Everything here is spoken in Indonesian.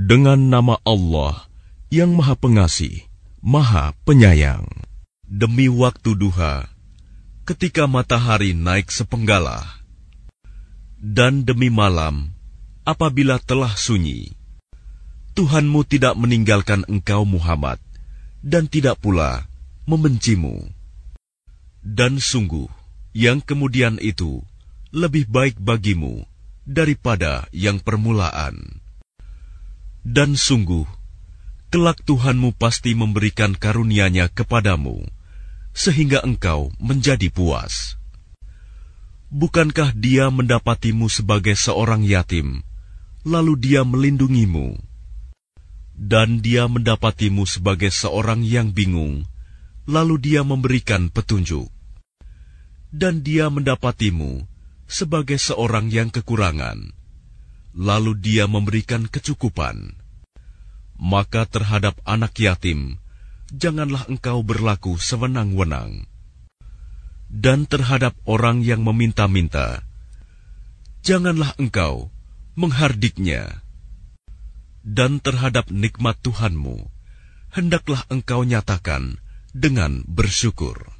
Dengan nama Allah yang Maha Pengasih, Maha Penyayang. Demi waktu duha, ketika matahari naik sepenggalah, dan demi malam apabila telah sunyi, Tuhanmu tidak meninggalkan engkau Muhammad, dan tidak pula membencimu. Dan sungguh, yang kemudian itu lebih baik bagimu daripada yang permulaan. Dan sungguh, kelak Tuhanmu pasti memberikan karunia-Nya kepadamu, sehingga engkau menjadi puas. Bukankah Dia mendapatimu sebagai seorang yatim, lalu Dia melindungimu? Dan Dia mendapatimu sebagai seorang yang bingung, lalu Dia memberikan petunjuk. Dan Dia mendapatimu sebagai seorang yang kekurangan, lalu dia memberikan kecukupan. Maka terhadap anak yatim, janganlah engkau berlaku sewenang-wenang. Dan terhadap orang yang meminta-minta, janganlah engkau menghardiknya. Dan terhadap nikmat Tuhanmu, hendaklah engkau nyatakan dengan bersyukur.